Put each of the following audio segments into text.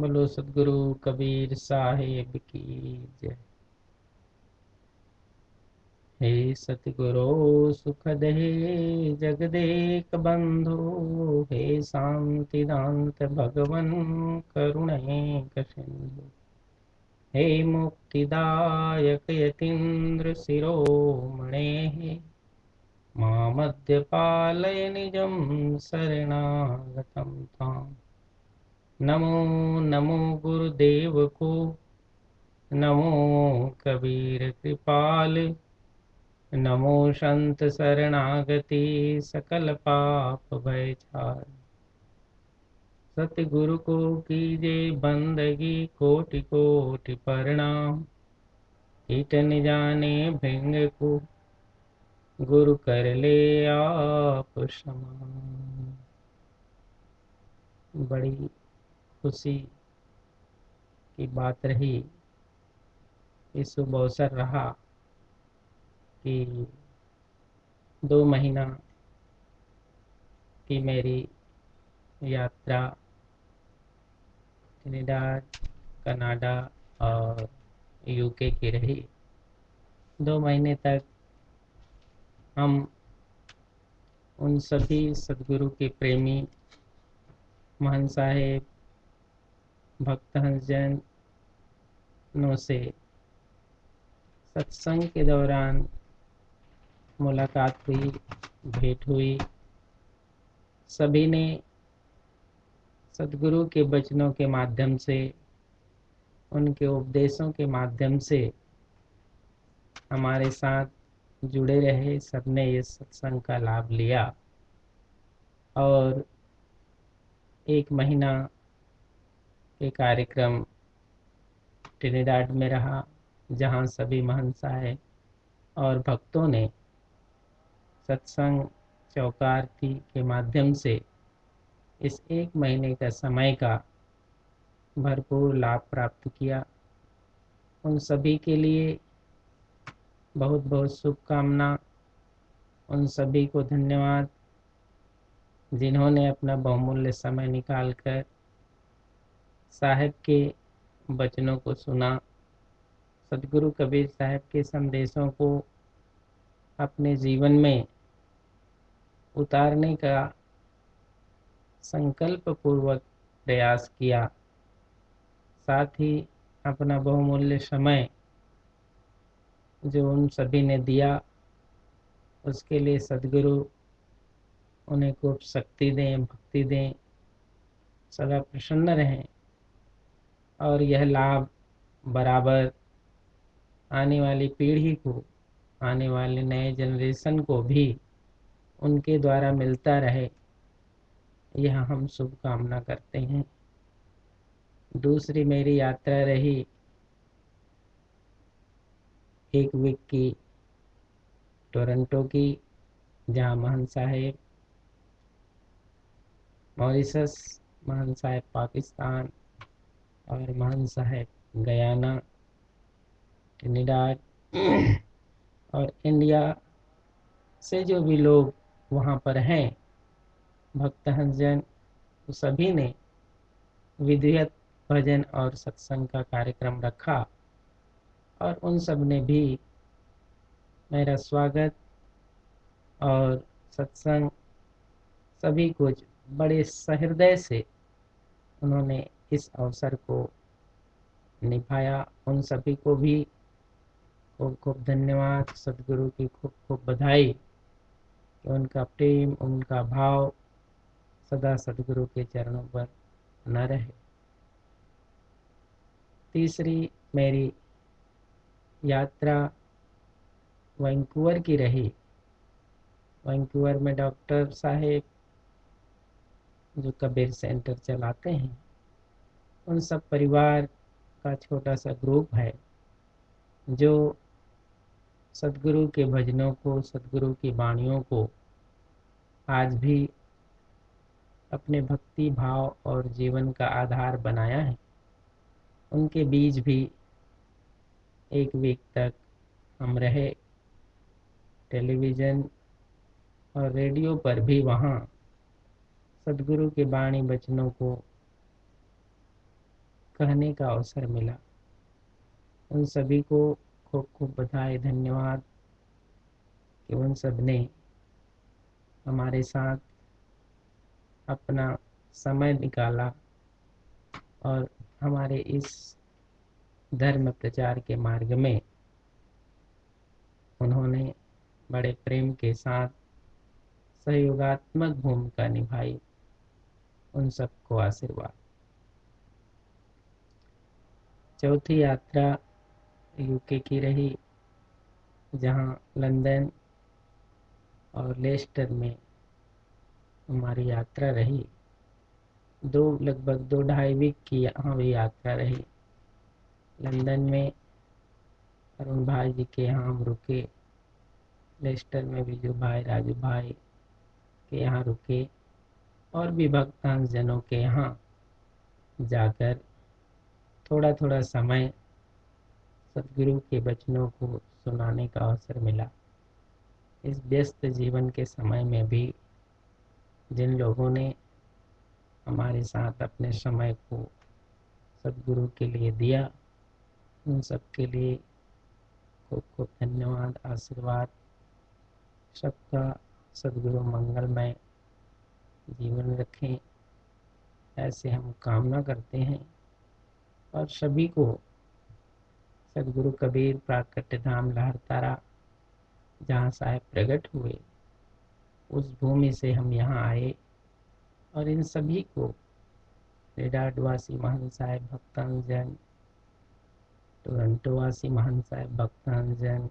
बोलो, सदगुरु कबीर साहेब की जय। हे सतगुरु सुखद, हे जगदेक बंधु, हे शांति दांत भगवन करुण सिंधु हे मुक्तिदायक यतीन्द्र शिरोमणे, मामद्यपालय निजं शरणागतं ताम्। नमो नमो गुरुदेव को नमो कबीर कृपाल, नमो संत शरणागति सकल पाप भय छाल सतगुरु को कीजे बंदगी कोटि कोटि प्रणाम। न जाने भृंग को, गुरु कर ले आप समान बड़ी खुशी की बात रही। इस शुभ अवसर रहा कि दो महीना की मेरी यात्रा ट्रिनिडाड कनाडा और यूके की रही। दो महीने तक हम उन सभी सदगुरु के प्रेमी महन साहेब भक्त नो से सत्संग के दौरान मुलाकात हुई, भेंट हुई। सभी ने सदगुरु के वचनों के माध्यम से, उनके उपदेशों के माध्यम से हमारे साथ जुड़े रहे, सबने ये सत्संग का लाभ लिया। और एक महीना के कार्यक्रम ट्रिनिडाड में रहा, जहाँ सभी महंसाए और भक्तों ने सत्संग चौकारती के माध्यम से इस एक महीने का समय का भरपूर लाभ प्राप्त किया। उन सभी के लिए बहुत बहुत शुभकामना। उन सभी को धन्यवाद, जिन्होंने अपना बहुमूल्य समय निकाल कर साहेब के वचनों को सुना। सदगुरु कबीर साहब के संदेशों को अपने जीवन में उतारने का संकल्प पूर्वक प्रयास किया। साथ ही अपना बहुमूल्य समय जो उन सभी ने दिया, उसके लिए सदगुरु उन्हें खूब शक्ति दें, भक्ति दें। सदा प्रसन्न रहें। और यह लाभ बराबर आने वाली पीढ़ी को, आने वाले नए जनरेशन को भी उनके द्वारा मिलता रहे। यह हम शुभकामना करते हैं। दूसरी मेरी यात्रा रही एक वीक की टोरंटो की, जहाँ महन साहेब मॉरिसस महन साहेब पाकिस्तान और मान साहेब, गयाना ट्रिनिडाड और इंडिया से जो भी लोग वहाँ पर हैं, भक्त हंसजन तो सभी ने विधिवत भजन और सत्संग का कार्यक्रम रखा। और उन सबने भी मेरा स्वागत और सत्संग सभी कुछ बड़े सहृदय से उन्होंने इस अवसर को निभाया। उन सभी को भी खूब खूब धन्यवाद। सदगुरु की खूब खूब बधाई। कि उनका प्रेम, उनका भाव सदा सदगुरु के चरणों पर न रहे। तीसरी मेरी यात्रा वैंकूवर की रही। वैंकूवर में डॉक्टर साहेब, जो कबीर सेंटर चलाते हैं उन सब परिवार का छोटा सा ग्रुप है, जो सदगुरु के भजनों को, सदगुरु की वाणियों को आज भी अपने भक्ति भाव और जीवन का आधार बनाया है। उनके बीच भी एक वीक तक हम रहे, टेलीविज़न और रेडियो पर भी वहाँ सदगुरु के बाणी वचनों को कहने का अवसर मिला। उन सभी को खूब खूब बधाई, धन्यवाद कि उन सबने हमारे साथ अपना समय निकाला और हमारे इस धर्म प्रचार के मार्ग में उन्होंने बड़े प्रेम के साथ सहयोगात्मक भूमिका निभाई। उन सबको आशीर्वाद। चौथी यात्रा यूके की रही, जहाँ लंदन और लेस्टर में हमारी यात्रा रही। दो, लगभग दो ढाई वीक की यहाँ भी यात्रा रही। लंदन में अरुण भाई जी के यहाँ हम रुके। लेस्टर में भी जो भाई, राजू भाई के यहाँ रुके। और भी भक्तांश जनों के यहाँ जाकर थोड़ा थोड़ा समय सदगुरु के वचनों को सुनाने का अवसर मिला। इस व्यस्त जीवन के समय में भी जिन लोगों ने हमारे साथ अपने समय को सदगुरु के लिए दिया, उन सब के लिए खूब खूब धन्यवाद, आशीर्वाद। सबका सदगुरु मंगलमय जीवन रखें। ऐसे हम कामना करते हैं। और सभी को सदगुरु कबीर प्राकट्य धाम लहरतारा जहाँ साहेब प्रकट हुए, उस भूमि से हम यहाँ आए और इन सभी को रेडाडवासी महान साहेब भक्तांजन, टोरंटोवासी महान साहेब भक्तान भक्तांजन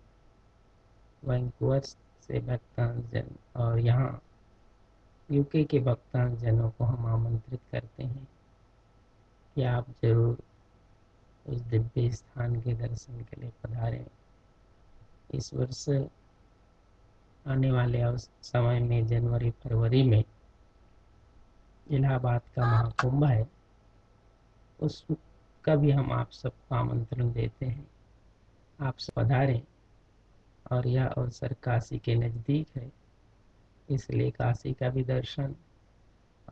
वैंकूवर से भक्तान भक्तांजन और यहाँ यूके के भक्तान भक्तांजनों को हम आमंत्रित करते हैं कि आप ज़रूर उस दिव्य स्थान के दर्शन के लिए पधारें। इस वर्ष आने वाले समय में जनवरी, फरवरी में इलाहाबाद का महाकुंभ है। उसका भी हम आप सबको आमंत्रण देते हैं। आप सब पधारें और यह अवसर काशी के नज़दीक है। इसलिए काशी का भी दर्शन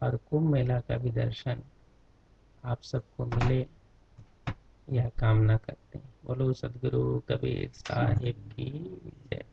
और कुंभ मेला का भी दर्शन आप सबको मिले। यह कामना करते हैं। बोलो सदगुरु कबीर साहिब की जय।